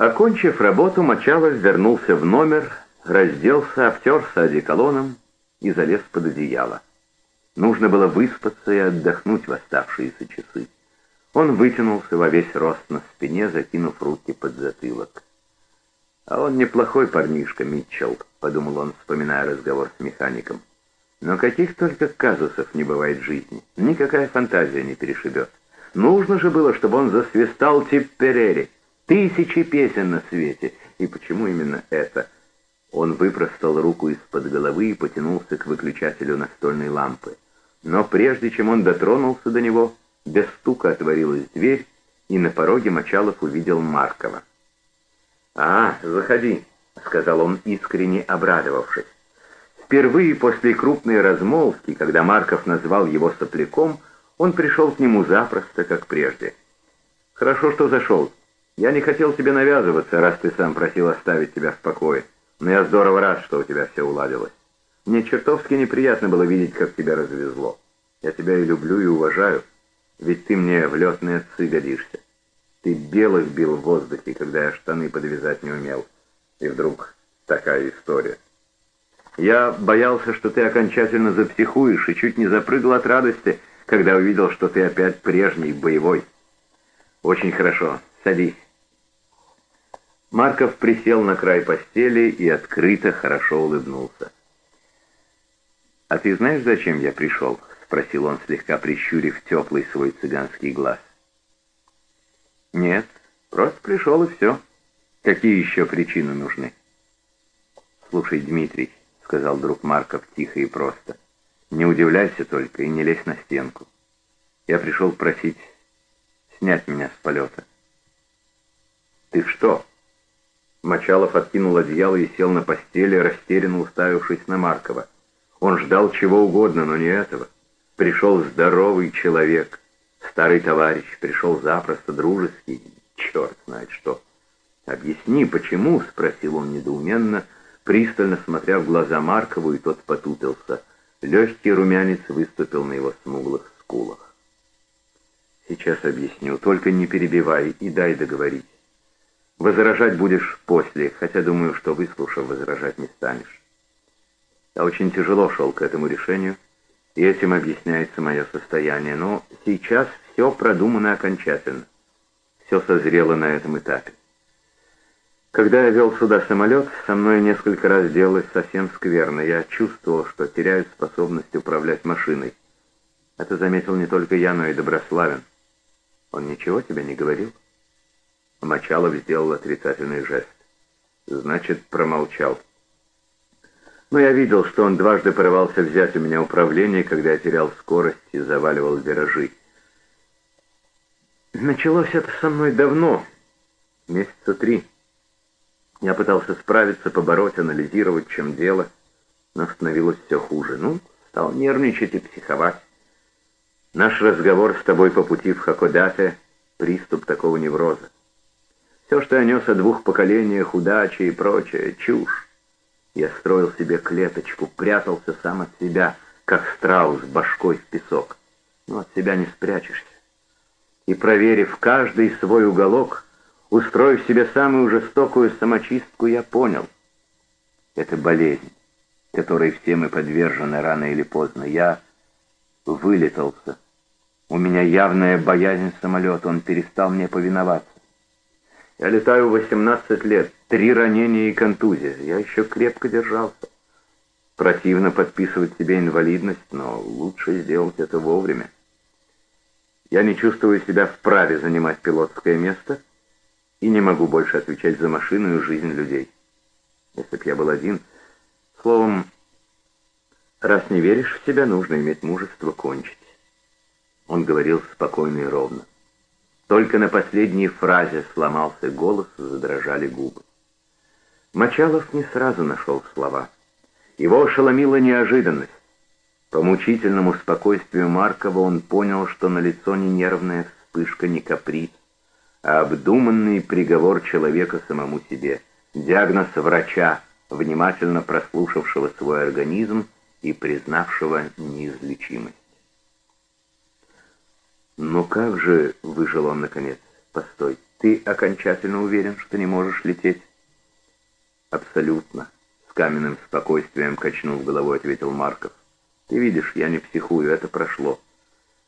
Окончив работу, Мочалов вернулся в номер, разделся, обтерся одеколоном и залез под одеяло. Нужно было выспаться и отдохнуть в оставшиеся часы. Он вытянулся во весь рост на спине, закинув руки под затылок. «А он неплохой парнишка, Митчелл», — подумал он, вспоминая разговор с механиком. «Но каких только казусов не бывает в жизни. Никакая фантазия не перешибет. Нужно же было, чтобы он засвистал тип Перери. Тысячи песен на свете. И почему именно это?» Он выпростал руку из-под головы и потянулся к выключателю настольной лампы. Но прежде чем он дотронулся до него, без стука отворилась дверь, и на пороге Мочалов увидел Маркова. «А, заходи», — сказал он, искренне обрадовавшись. Впервые после крупной размолвки, когда Марков назвал его сопляком, он пришел к нему запросто, как прежде. «Хорошо, что зашел. Я не хотел тебе навязываться, раз ты сам просил оставить тебя в покое. Но я здорово рад, что у тебя все уладилось. Мне чертовски неприятно было видеть, как тебя развезло. Я тебя и люблю, и уважаю, ведь ты мне в летные отцы годишься. Ты белых бил в воздухе, когда я штаны подвязать не умел. И вдруг такая история. Я боялся, что ты окончательно запсихуешь, и чуть не запрыгал от радости, когда увидел, что ты опять прежний, боевой. Очень хорошо. Садись. Марков присел на край постели и открыто хорошо улыбнулся. «А ты знаешь, зачем я пришел?» — спросил он, слегка прищурив теплый свой цыганский глаз. «Нет, просто пришел и все. Какие еще причины нужны?» «Слушай, Дмитрий», — сказал друг Марков тихо и просто, — «не удивляйся только и не лезь на стенку. Я пришел просить снять меня с полета». «Ты что?» Мочалов откинул одеяло и сел на постели, растерянно уставившись на Маркова. Он ждал чего угодно, но не этого. Пришел здоровый человек, старый товарищ, пришел запросто, дружеский, черт знает что. «Объясни, почему?» — спросил он недоуменно, пристально смотря в глаза Маркову, и тот потупился. Легкий румянец выступил на его смуглых скулах. «Сейчас объясню, только не перебивай и дай договорить. Возражать будешь после, хотя думаю, что выслушав, возражать не станешь. Я очень тяжело шел к этому решению, и этим объясняется мое состояние, но сейчас все продумано окончательно. Все созрело на этом этапе. Когда я вел сюда самолет, со мной несколько раз делалось совсем скверно. Я чувствовал, что теряю способность управлять машиной. Это заметил не только я, но и Доброславин. Он ничего тебе не говорил? Мочалов сделал отрицательный жест. Значит, промолчал. Но я видел, что он дважды порывался взять у меня управление, когда я терял скорость и заваливал виражи. Началось это со мной давно, месяца три. Я пытался справиться, побороть, анализировать, чем дело, но становилось все хуже. Ну, стал нервничать и психовать. Наш разговор с тобой по пути в Хакодате — приступ такого невроза. Все, что я нес о двух поколениях, удачи и прочее, чушь. Я строил себе клеточку, прятался сам от себя, как страус башкой в песок. Но от себя не спрячешься. И проверив каждый свой уголок, устроив себе самую жестокую самочистку, я понял. Это болезнь, которой все мы подвержены рано или поздно. Я вылетался. У меня явная боязнь самолета, он перестал мне повиноваться. Я летаю 18 лет, три ранения и контузия. Я еще крепко держался. Противно подписывать себе инвалидность, но лучше сделать это вовремя. Я не чувствую себя вправе занимать пилотское место и не могу больше отвечать за машину и жизнь людей. Если б я был один... Словом, раз не веришь в себя, нужно иметь мужество кончить. Он говорил спокойно и ровно. Только на последней фразе сломался голос, задрожали губы. Мочалов не сразу нашел слова. Его ошеломила неожиданность. По мучительному спокойствию Маркова он понял, что на лицо не нервная вспышка, не каприз, а обдуманный приговор человека самому себе, диагноз врача, внимательно прослушавшего свой организм и признавшего неизлечимость. «Но как же», — выжил он наконец, Постой, ты окончательно уверен, что не можешь лететь? Абсолютно. С каменным спокойствием качнув головой, ответил Марков. Ты видишь, я не психую, это прошло.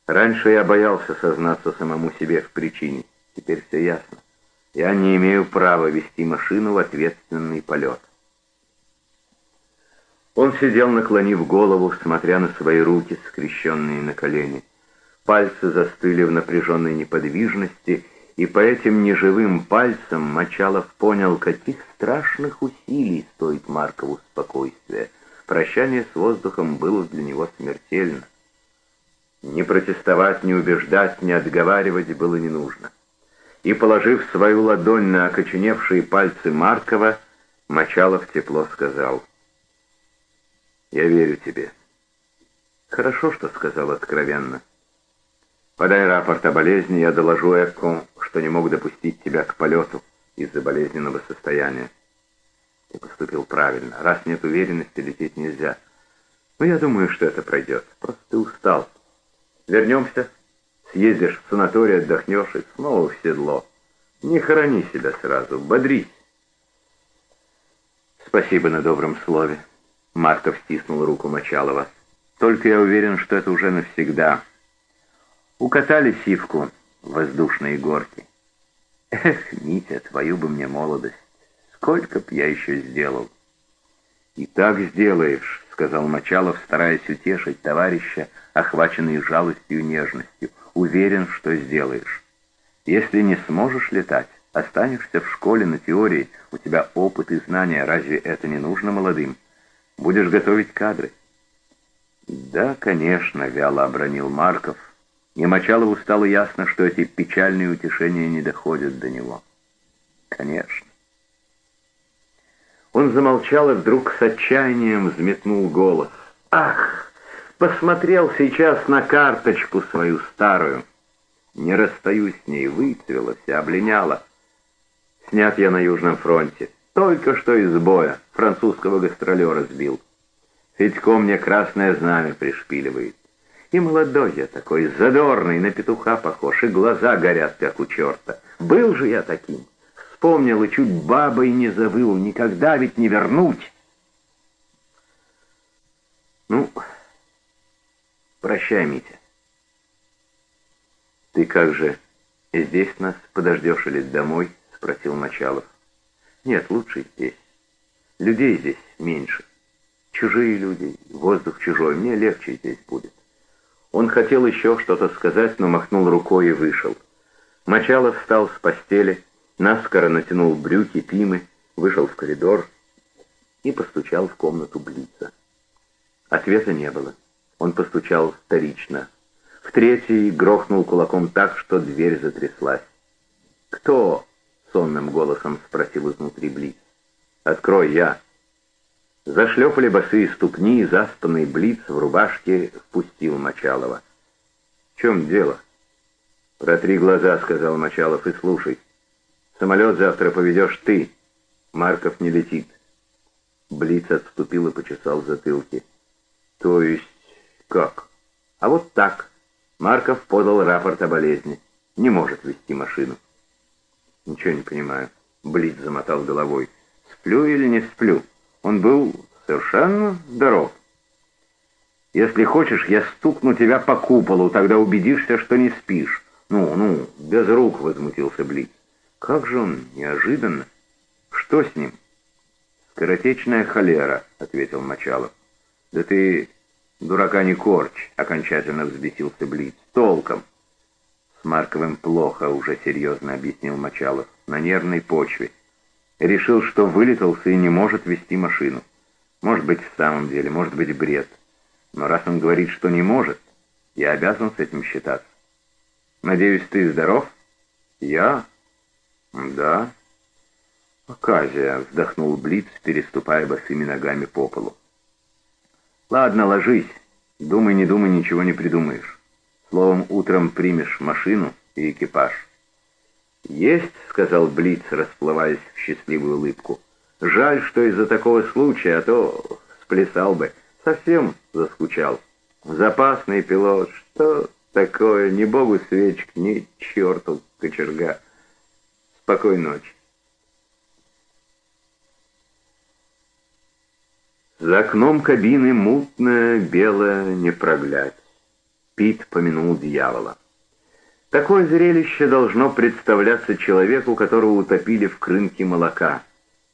Раньше я боялся сознаться самому себе в причине. Теперь все ясно. Я не имею права вести машину в ответственный полет. Он сидел, наклонив голову, смотря на свои руки, скрещенные на колени. Пальцы застыли в напряженной неподвижности, и по этим неживым пальцам Мочалов понял, каких страшных усилий стоит Маркову спокойствие. Прощание с воздухом было для него смертельно. Не протестовать, не убеждать, не отговаривать было не нужно. И, положив свою ладонь на окоченевшие пальцы Маркова, Мочалов тепло сказал — я верю тебе. Хорошо, что сказал откровенно. Подай рапорт о болезни, я доложу Эпку, что не мог допустить тебя к полету из-за болезненного состояния. Ты поступил правильно. Раз нет уверенности, лететь нельзя. Но я думаю, что это пройдет. Просто ты устал. Вернемся, съездишь в санаторий, отдохнешь и снова в седло. Не хорони себя сразу, бодрись. Спасибо на добром слове. Марков стиснул руку Мочалова. «Только я уверен, что это уже навсегда. Укатали сивку воздушные горки. Эх, Митя, твою бы мне молодость. Сколько б я еще сделал?» «И так сделаешь», — сказал Мочалов, стараясь утешить товарища, охваченный жалостью и нежностью. «Уверен, что сделаешь. Если не сможешь летать, останешься в школе на теории, у тебя опыт и знания, разве это не нужно молодым?» Будешь готовить кадры?» «Да, конечно», — вяло обронил Марков. И Мочалову стало ясно, что эти печальные утешения не доходят до него. «Конечно». Он замолчал и вдруг с отчаянием взметнул голос. «Ах, посмотрел сейчас на карточку свою старую. Не расстаюсь с ней, выцвела вся. Снят я на Южном фронте. Только что из боя французского гастролера сбил. Федько мне красное знамя пришпиливает. И молодой я такой, задорный, на петуха похож, и глаза горят, как у черта. Был же я таким. Вспомнил и чуть бабой не завыл, никогда ведь не вернуть. Ну, прощай, Митя. Ты как же, здесь нас подождешь или домой? Спросил Мочалов. Нет, лучше здесь. Людей здесь меньше. Чужие люди, воздух чужой, мне легче здесь будет. Он хотел еще что-то сказать, но махнул рукой и вышел. Мочалов встал с постели, наскоро натянул брюки, пимы, вышел в коридор и постучал в комнату Блица. Ответа не было. Он постучал вторично. В третий грохнул кулаком так, что дверь затряслась. «Кто?» — сонным голосом спросил изнутри Блиц. «Открой я». Зашлепали босые ступни, и заспанный Блиц в рубашке впустил Мочалова. «В чем дело?» «Протри глаза», — сказал Мочалов, — «и слушай. Самолет завтра поведешь ты. Марков не летит». Блиц отступил и почесал затылки. «То есть как?» «А вот так». Марков подал рапорт о болезни. Не может вести машину. «Ничего не понимаю». Блиц замотал головой. «Сплю или не сплю? Он был совершенно здоров. Если хочешь, я стукну тебя по куполу, тогда убедишься, что не спишь». «Ну, ну, без рук», — возмутился Блиц. «Как же он неожиданно! Что с ним?» «Скоротечная холера», — ответил Мочалов. «Да ты дурака не корчь», — окончательно взбесился Блиц. «Толком». «С Марковым плохо», — уже серьезно объяснил Мочалов. «На нервной почве. Решил, что вылетался и не может вести машину. Может быть, в самом деле, может быть, бред. Но раз он говорит, что не может, я обязан с этим считаться. Надеюсь, ты здоров?» «Я?» «Да». «Оказия», — вздохнул Блиц, переступая босыми ногами по полу. «Ладно, ложись. Думай, не думай, ничего не придумаешь. Словом, утром примешь машину и экипаж». «Есть», — сказал Блиц, расплываясь в счастливую улыбку. «Жаль, что из-за такого случая, а то сплясал бы. Совсем заскучал. Запасный пилот, что такое? Ни богу свечек, ни черту кочерга. Спокойной ночи. За окном кабины мутная, белая, не проглядь. Пит помянул дьявола. Такое зрелище должно представляться человеку, которого утопили в крынке молока.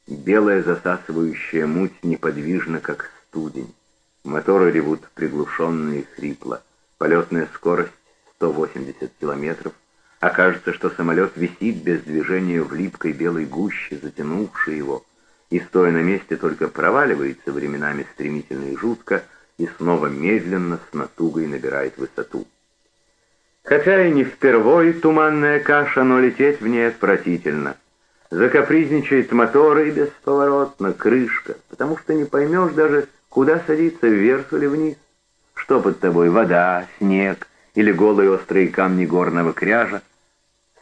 Белая засасывающая муть неподвижна, как студень. Моторы ревут приглушенно и хрипло. Полетная скорость 180 километров, а кажется, что самолет висит без движения в липкой белой гуще, затянувшей его, и, стоя на месте, только проваливается временами стремительно и жутко, и снова медленно с натугой набирает высоту. И не впервой туманная каша, но лететь в ней отвратительно. Закапризничает мотор и бесповоротно, крышка, потому что не поймешь даже, куда садиться, вверх или вниз. Что под тобой, вода, снег или голые острые камни горного кряжа.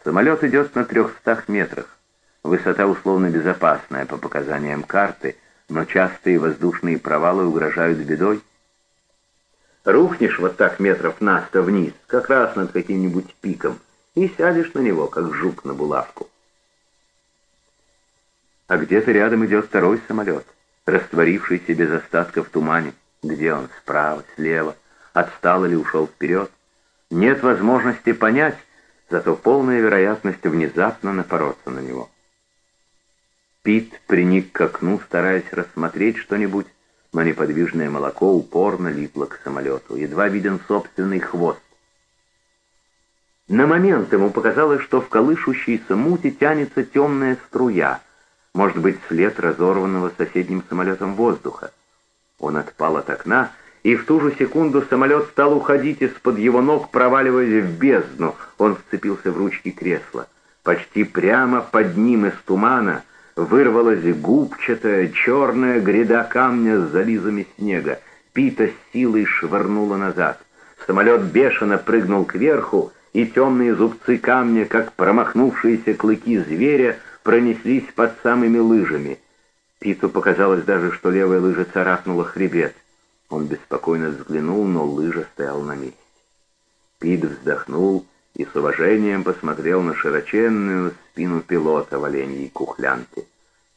Самолет идет на трехстах метрах. Высота условно безопасная по показаниям карты, но частые воздушные провалы угрожают бедой. Рухнешь вот так метров на сто вниз, как раз над каким-нибудь пиком, и сядешь на него, как жук на булавку. А где-то рядом идет второй самолет, растворившийся без остатка в тумане. Где он, справа, слева, отстал или ушел вперед? Нет возможности понять, зато полная вероятность внезапно напороться на него. Пит приник к окну, стараясь рассмотреть что-нибудь, но неподвижное молоко упорно липло к самолету. Едва виден собственный хвост. На момент ему показалось, что в колышущейся мути тянется темная струя, может быть, след разорванного соседним самолетом воздуха. Он отпал от окна, и в ту же секунду самолет стал уходить из-под его ног, проваливаясь в бездну. Он вцепился в ручки кресла. Почти прямо под ним из тумана — вырвалась губчатая черная гряда камня с зализами снега. Пита с силой швырнула назад. Самолет бешено прыгнул кверху, и темные зубцы камня, как промахнувшиеся клыки зверя, пронеслись под самыми лыжами. Питу показалось даже, что левая лыжа царапнула хребет. Он беспокойно взглянул, но лыжа стояла на месте. Пит вздохнул и с уважением посмотрел на широченную спину пилота в оленьей кухлянке.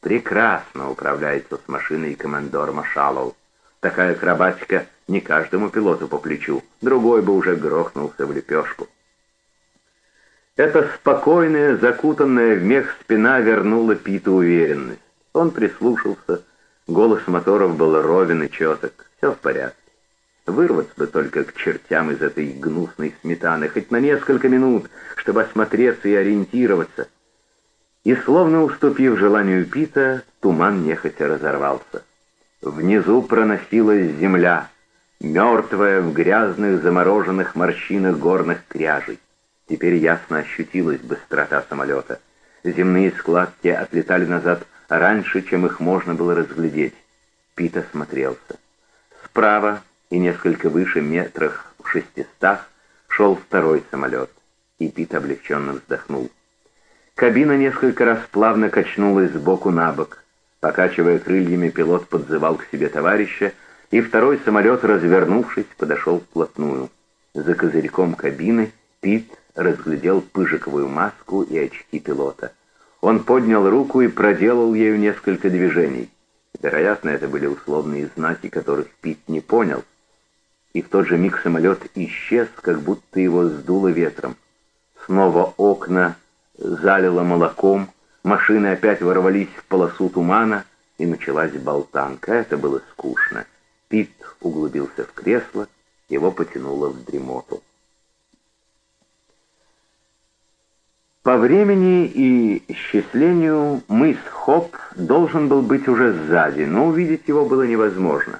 Прекрасно управляется с машиной командор Машалов. Такая акробатика не каждому пилоту по плечу, другой бы уже грохнулся в лепешку. Эта спокойная, закутанная в мех спина вернула Питу уверенность. Он прислушался, голос моторов был ровен и четок, все в порядке. Вырваться бы только к чертям из этой гнусной сметаны, хоть на несколько минут, чтобы осмотреться и ориентироваться. И, словно уступив желанию Пита, туман нехотя разорвался. Внизу проносилась земля, мертвая в грязных замороженных морщинах горных кряжей. Теперь ясно ощутилась быстрота самолета. Земные складки отлетали назад раньше, чем их можно было разглядеть. Пит осмотрелся. Справа и несколько выше метрах в шестистах шел второй самолет, и Пит облегченно вздохнул. Кабина несколько раз плавно качнулась сбоку на бок. Покачивая крыльями, пилот подзывал к себе товарища, и второй самолет, развернувшись, подошел вплотную. За козырьком кабины Пит разглядел пыжиковую маску и очки пилота. Он поднял руку и проделал ею несколько движений. Вероятно, это были условные знаки, которых Пит не понял и в тот же миг самолет исчез, как будто его сдуло ветром. Снова окна залило молоком, машины опять ворвались в полосу тумана, и началась болтанка. Это было скучно. Пит углубился в кресло, его потянуло в дремоту. По времени и исчислению мыс Хоп должен был быть уже сзади, но увидеть его было невозможно.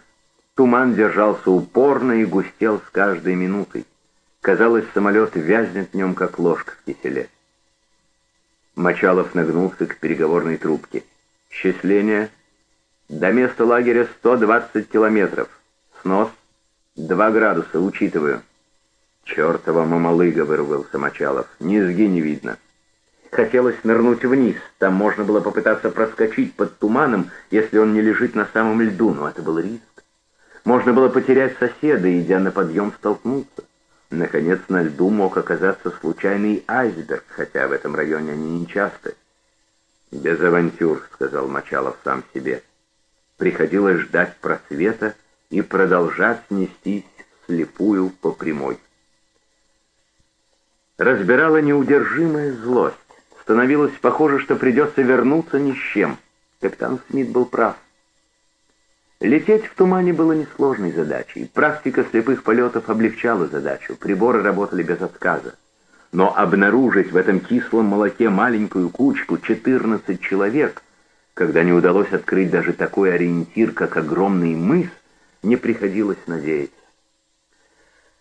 Туман держался упорно и густел с каждой минутой. Казалось, самолет вязнет в нем, как ложка в киселе. Мочалов нагнулся к переговорной трубке. «Счисление. До места лагеря 120 километров. Снос. 2 градуса, учитываю». «Чертова мамалыга!» — выругался Мочалов. «Низги не видно». Хотелось нырнуть вниз. Там можно было попытаться проскочить под туманом, если он не лежит на самом льду, но это был риск. Можно было потерять соседа, идя на подъем столкнуться. Наконец, на льду мог оказаться случайный айсберг, хотя в этом районе они не часто. «Без авантюр», — сказал Мочалов сам себе. Приходилось ждать просвета и продолжать нестись слепую по прямой. Разбирала неудержимая злость. Становилось похоже, что придется вернуться ни с чем. Капитан Смит был прав. Лететь в тумане было несложной задачей. Практика слепых полетов облегчала задачу. Приборы работали без отказа. Но обнаружить в этом кислом молоке маленькую кучку 14 человек, когда не удалось открыть даже такой ориентир, как огромный мыс, не приходилось надеяться.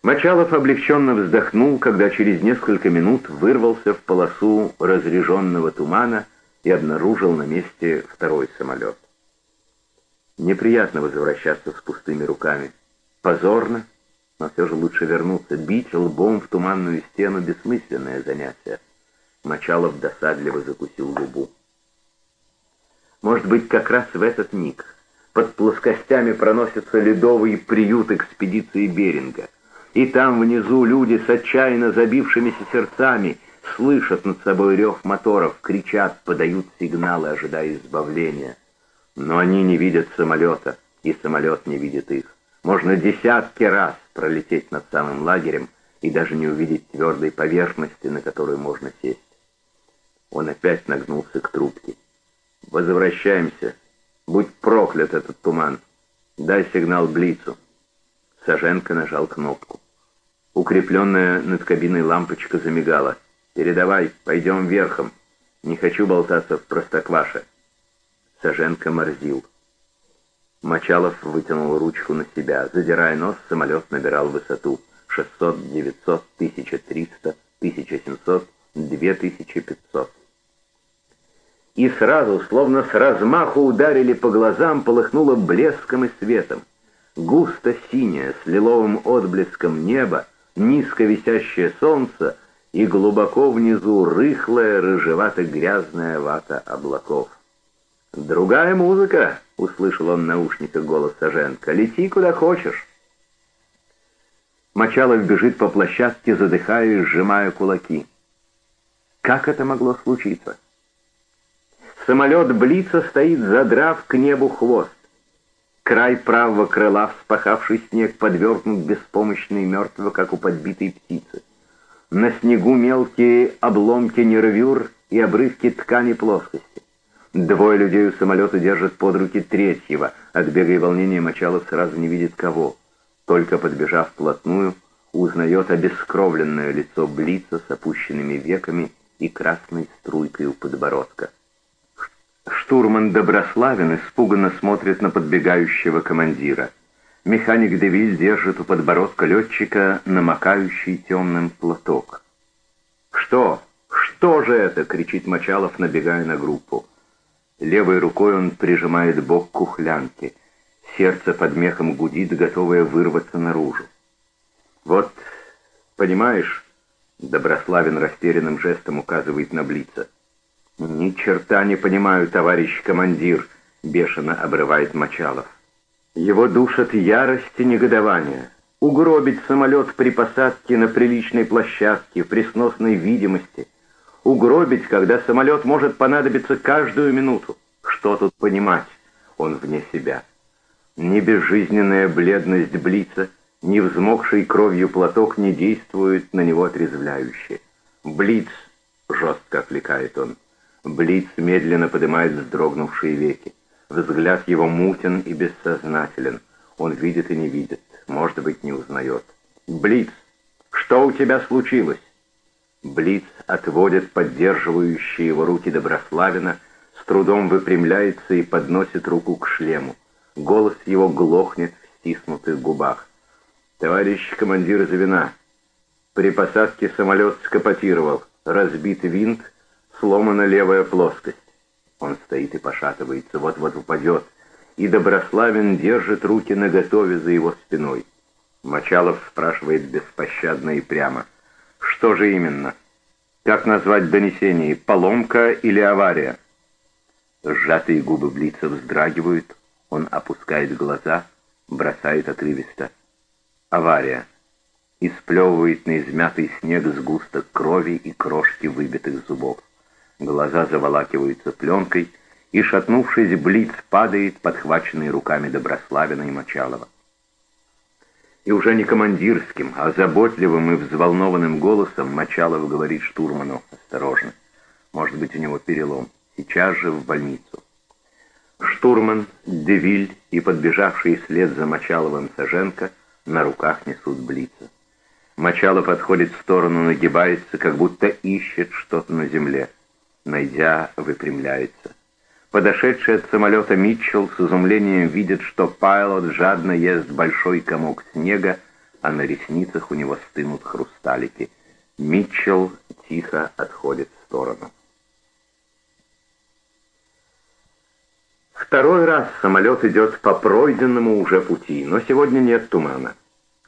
Мочалов облегченно вздохнул, когда через несколько минут вырвался в полосу разреженного тумана и обнаружил на месте второй самолет. Неприятно возвращаться с пустыми руками. Позорно, но все же лучше вернуться. Бить лбом в туманную стену — бессмысленное занятие. Мочалов досадливо закусил губу. Может быть, как раз в этот миг под плоскостями проносится ледовый приют экспедиции Беринга. И там внизу люди с отчаянно забившимися сердцами слышат над собой рев моторов, кричат, подают сигналы, ожидая избавления. Но они не видят самолета, и самолет не видит их. Можно десятки раз пролететь над самым лагерем и даже не увидеть твердой поверхности, на которую можно сесть. Он опять нагнулся к трубке. «Возвращаемся. Будь проклят этот туман. Дай сигнал Блицу». Саженко нажал кнопку. Укрепленная над кабиной лампочка замигала. «Передавай, пойдем верхом. Не хочу болтаться в простокваше». Саженко морзил. Мочалов вытянул ручку на себя. Задирая нос, самолет набирал высоту. 600, 900, 1300, 1700, 2500. И сразу, словно с размаху ударили по глазам, полыхнуло блеском и светом. Густо синее, с лиловым отблеском небо, низко висящее солнце и глубоко внизу рыхлая, рыжевато-грязная вата облаков. «Другая музыка!» — услышал он в наушниках голос Саженко. «Лети куда хочешь!» Мочалов бежит по площадке, задыхаясь, сжимая кулаки. Как это могло случиться? Самолет Блица стоит, задрав к небу хвост. Край правого крыла, вспахавший снег, подвергнут беспомощно и мертво, как у подбитой птицы. На снегу мелкие обломки нервюр и обрывки ткани плоскости. Двое людей у самолета держат под руки третьего. От бега и волнения Мочалов сразу не видит кого. Только подбежав вплотную, узнает обескровленное лицо Блица с опущенными веками и красной струйкой у подбородка. Штурман Доброславин испуганно смотрит на подбегающего командира. Механик Девиль держит у подбородка летчика намокающий темным платок. «Что? Что же это?» — кричит Мочалов, набегая на группу. Левой рукой он прижимает бок к кухлянке. Сердце под мехом гудит, готовое вырваться наружу. «Вот, понимаешь...» — Доброславин растерянным жестом указывает на Блица. «Ни черта не понимаю, товарищ командир», — бешено обрывает Мочалов. Его душат ярость и негодование. Угробить самолет при посадке на приличной площадке, при сносной видимости — угробить, когда самолет может понадобиться каждую минуту. Что тут понимать? Он вне себя. Ни безжизненная бледность Блица, ни взмокший кровью платок не действуют на него отрезвляюще. «Блиц!» — жестко окликает он. Блиц медленно поднимает вздрогнувшие веки. Взгляд его мутен и бессознателен. Он видит и не видит, может быть, не узнает. «Блиц! Что у тебя случилось?» Блиц отводит поддерживающие его руки Доброславина, с трудом выпрямляется и подносит руку к шлему. Голос его глохнет в стиснутых губах. «Товарищ командир звена, при посадке самолет скопотировал, разбит винт, сломана левая плоскость». Он стоит и пошатывается, вот-вот упадет, и Доброславин держит руки наготове за его спиной. Мочалов спрашивает беспощадно и прямо — что же именно? Как назвать донесение? Поломка или авария? Сжатые губы Блица вздрагивают, он опускает глаза, бросает отрывисто. Авария. И сплевывает на измятый снег сгусток крови и крошки выбитых зубов. Глаза заволакиваются пленкой, и, шатнувшись, Блиц падает, подхваченный руками Доброславина и Мочалова. И уже не командирским, а заботливым и взволнованным голосом Мочалов говорит штурману «Осторожно, может быть, у него перелом. Сейчас же в больницу». Штурман, Девиль и подбежавший вслед за Мочаловым Саженко на руках несут Блица. Мочалов отходит в сторону, нагибается, как будто ищет что-то на земле. Найдя, выпрямляется. Подошедший от самолета Митчелл с изумлением видит, что Пайлот жадно ест большой комок снега, а на ресницах у него стынут хрусталики. Митчелл тихо отходит в сторону. Второй раз самолет идет по пройденному уже пути, но сегодня нет тумана.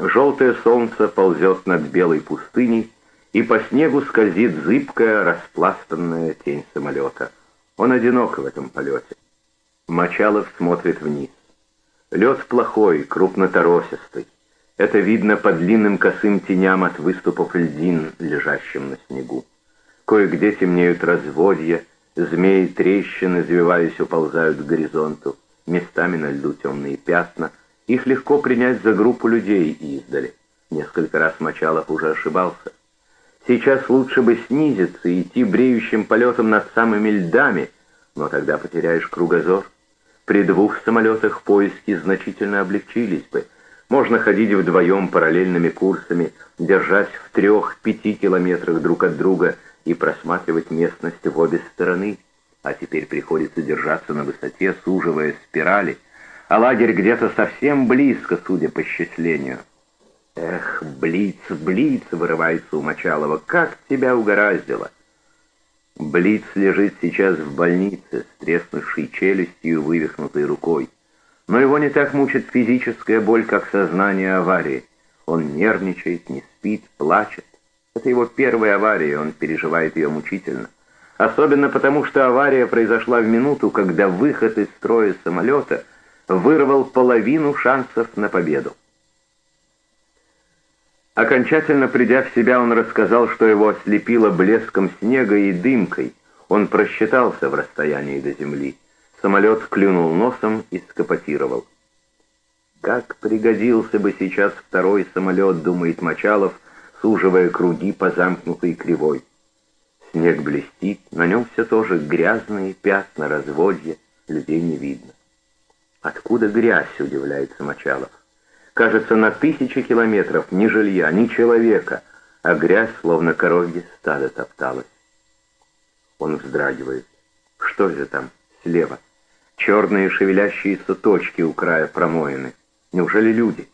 Желтое солнце ползет над белой пустыней, и по снегу скользит зыбкая, распластанная тень самолета — он одинок в этом полете. Мочалов смотрит вниз. Лед плохой, крупноторосистый. Это видно по длинным косым теням от выступов льдин, лежащим на снегу. Кое-где темнеют разводья, змеи трещины, завиваясь, уползают к горизонту. Местами на льду темные пятна. Их легко принять за группу людей издали. Несколько раз Мочалов уже ошибался. Сейчас лучше бы снизиться и идти бреющим полетом над самыми льдами, но тогда потеряешь кругозор. При двух самолетах поиски значительно облегчились бы. Можно ходить вдвоем параллельными курсами, держась в трех-пяти километрах друг от друга и просматривать местность в обе стороны. А теперь приходится держаться на высоте, суживая спирали, а лагерь где-то совсем близко, судя по счислению. «Эх, Блиц, Блиц!» — вырывается у Мочалова. «Как тебя угораздило!» Блиц лежит сейчас в больнице с треснувшей челюстью и вывихнутой рукой. Но его не так мучит физическая боль, как сознание аварии. Он нервничает, не спит, плачет. Это его первая авария, он переживает ее мучительно. Особенно потому, что авария произошла в минуту, когда выход из строя самолета вырвал половину шансов на победу. Окончательно придя в себя, он рассказал, что его ослепило блеском снега и дымкой. Он просчитался в расстоянии до земли. Самолет клюнул носом и скопотировал. «Как пригодился бы сейчас второй самолет», — думает Мочалов, суживая круги по замкнутой кривой. Снег блестит, на нем все тоже грязные пятна, разводья, людей не видно. «Откуда грязь?» — удивляется Мочалов. Кажется, на тысячи километров ни жилья, ни человека, а грязь, словно коровье стадо, топталась. Он вздрагивает. Что это там, слева? Черные шевелящиеся точки у края промоины. Неужели люди?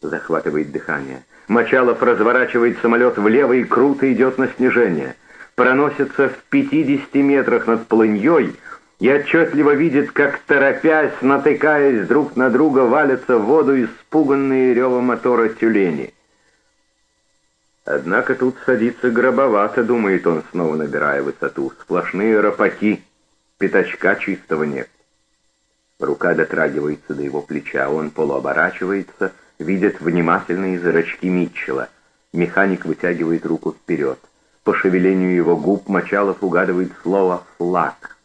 Захватывает дыхание. Мочалов разворачивает самолет влево и круто идет на снижение. Проносится в 50 метрах над полыньей, и отчетливо видит, как, торопясь, натыкаясь друг на друга, валятся в воду испуганные рева мотора тюлени. Однако тут садится гробовато, думает он, снова набирая высоту. Сплошные рапаки, пятачка чистого нет. Рука дотрагивается до его плеча, он полуоборачивается, видит внимательные зрачки Митчелла. Механик вытягивает руку вперед. По шевелению его губ Мочалов угадывает слово «флаг».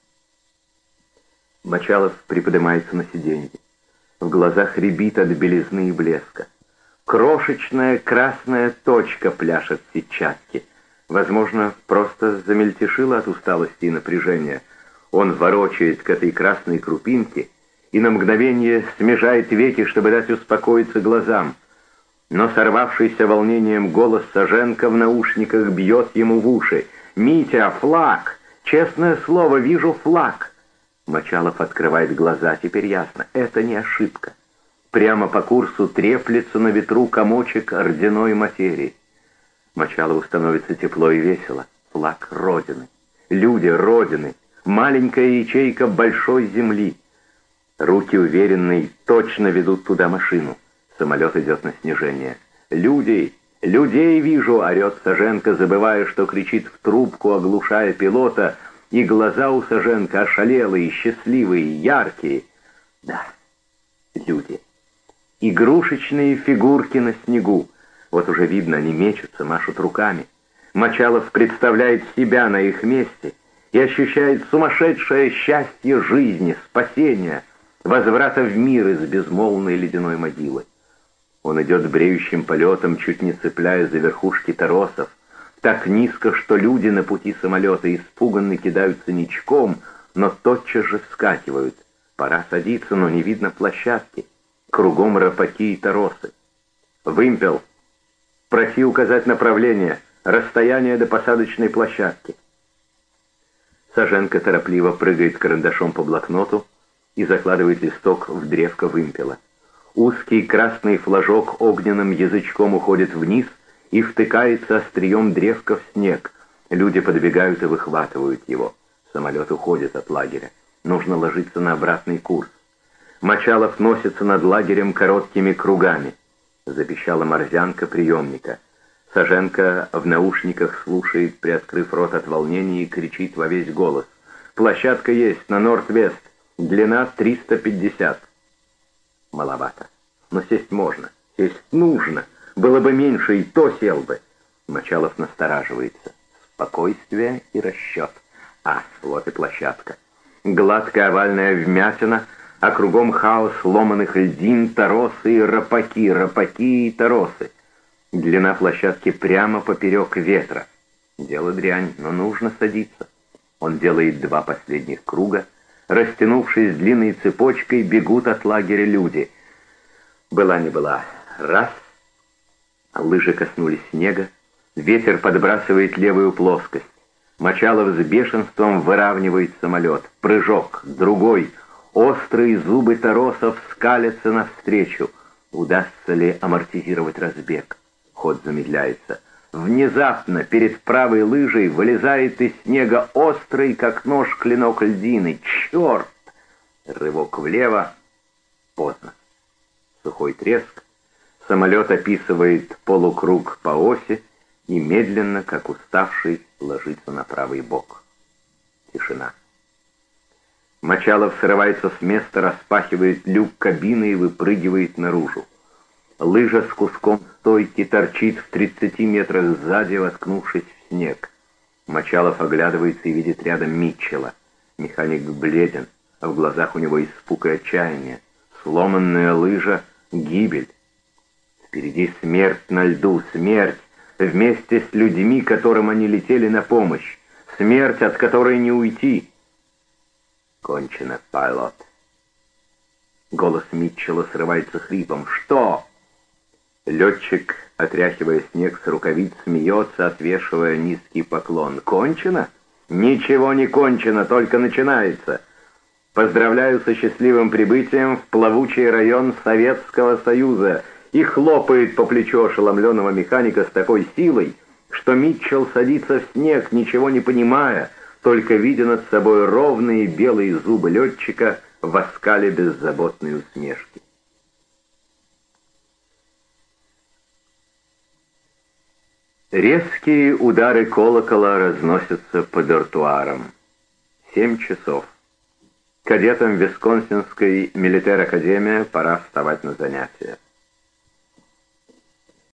Мочалов приподнимается на сиденье. В глазах рябит от белизны и блеска. Крошечная красная точка пляшет в сетчатке. Возможно, просто замельтешила от усталости и напряжения. Он ворочает к этой красной крупинке и на мгновение смежает веки, чтобы дать успокоиться глазам. Но сорвавшийся волнением голос Саженко в наушниках бьет ему в уши. «Митя, флаг! Честное слово, вижу флаг!» Мочалов открывает глаза. Теперь ясно, это не ошибка. Прямо по курсу треплется на ветру комочек орденой материи. Мочалову становится тепло и весело. Флаг Родины. Люди Родины. Маленькая ячейка большой земли. Руки уверенные точно ведут туда машину. Самолет идет на снижение. «Люди! Людей вижу!» — орет Саженко, забывая, что кричит в трубку, оглушая пилота — и глаза у Саженко ошалелые, счастливые, яркие. Да, люди. Игрушечные фигурки на снегу. Вот уже видно, они мечутся, машут руками. Мочалов представляет себя на их месте, и ощущает сумасшедшее счастье жизни, спасения, возврата в мир из безмолвной ледяной могилы. Он идет бреющим полетом, чуть не цепляя за верхушки торосов, так низко, что люди на пути самолета испуганно кидаются ничком, но тотчас же вскакивают. Пора садиться, но не видно площадки. Кругом рапаки и торосы. Вымпел. Проси указать направление, расстояние до посадочной площадки. Саженка торопливо прыгает карандашом по блокноту и закладывает листок в древко вымпела. Узкий красный флажок огненным язычком уходит вниз и втыкается острием древка в снег. Люди подбегают и выхватывают его. Самолет уходит от лагеря. Нужно ложиться на обратный курс. Мочалов носится над лагерем короткими кругами. Запищала морзянка приемника. Саженка в наушниках слушает, приоткрыв рот от волнения, и кричит во весь голос. «Площадка есть, на Норд-Вест. Длина 350». Маловато. Но сесть можно. Сесть нужно. Было бы меньше, и то сел бы. Мочалов настораживается. Спокойствие и расчет. А, вот и площадка. Гладкая овальная вмятина, а кругом хаос ломаных льдин, торосы и рапаки, рапаки и торосы. Длина площадки прямо поперек ветра. Дело дрянь, но нужно садиться. Он делает два последних круга. Растянувшись длинной цепочкой, бегут от лагеря люди. Была не была. Раз. Лыжи коснулись снега. Ветер подбрасывает левую плоскость. Мочалов с бешенством выравнивает самолет. Прыжок. Другой. Острые зубы торосов скалятся навстречу. Удастся ли амортизировать разбег? Ход замедляется. Внезапно перед правой лыжей вылезает из снега острый, как нож, клинок льдины. Черт! Рывок влево. Поздно. Сухой треск. Самолет описывает полукруг по оси и медленно, как уставший, ложится на правый бок. Тишина. Мочалов срывается с места, распахивает люк кабины и выпрыгивает наружу. Лыжа с куском стойки торчит в 30 метрах сзади, воткнувшись в снег. Мочалов оглядывается и видит рядом Митчелла. Механик бледен, а в глазах у него испуг и отчаяние. Сломанная лыжа — гибель. Впереди смерть на льду, смерть вместе с людьми, которым они летели на помощь. Смерть, от которой не уйти. Кончено, пилот. Голос Митчелла срывается хрипом. «Что?» Летчик, отряхивая снег с рукавиц, смеется, отвешивая низкий поклон. «Кончено? Ничего не кончено, только начинается. Поздравляю со счастливым прибытием в плавучий район Советского Союза» и хлопает по плечу ошеломленного механика с такой силой, что Митчелл садится в снег, ничего не понимая, только видя над собой ровные белые зубы летчика в оскале беззаботной усмешки. Резкие удары колокола разносятся по дортуарам. Семь часов. Кадетам Висконсинской милитер-академия пора вставать на занятия.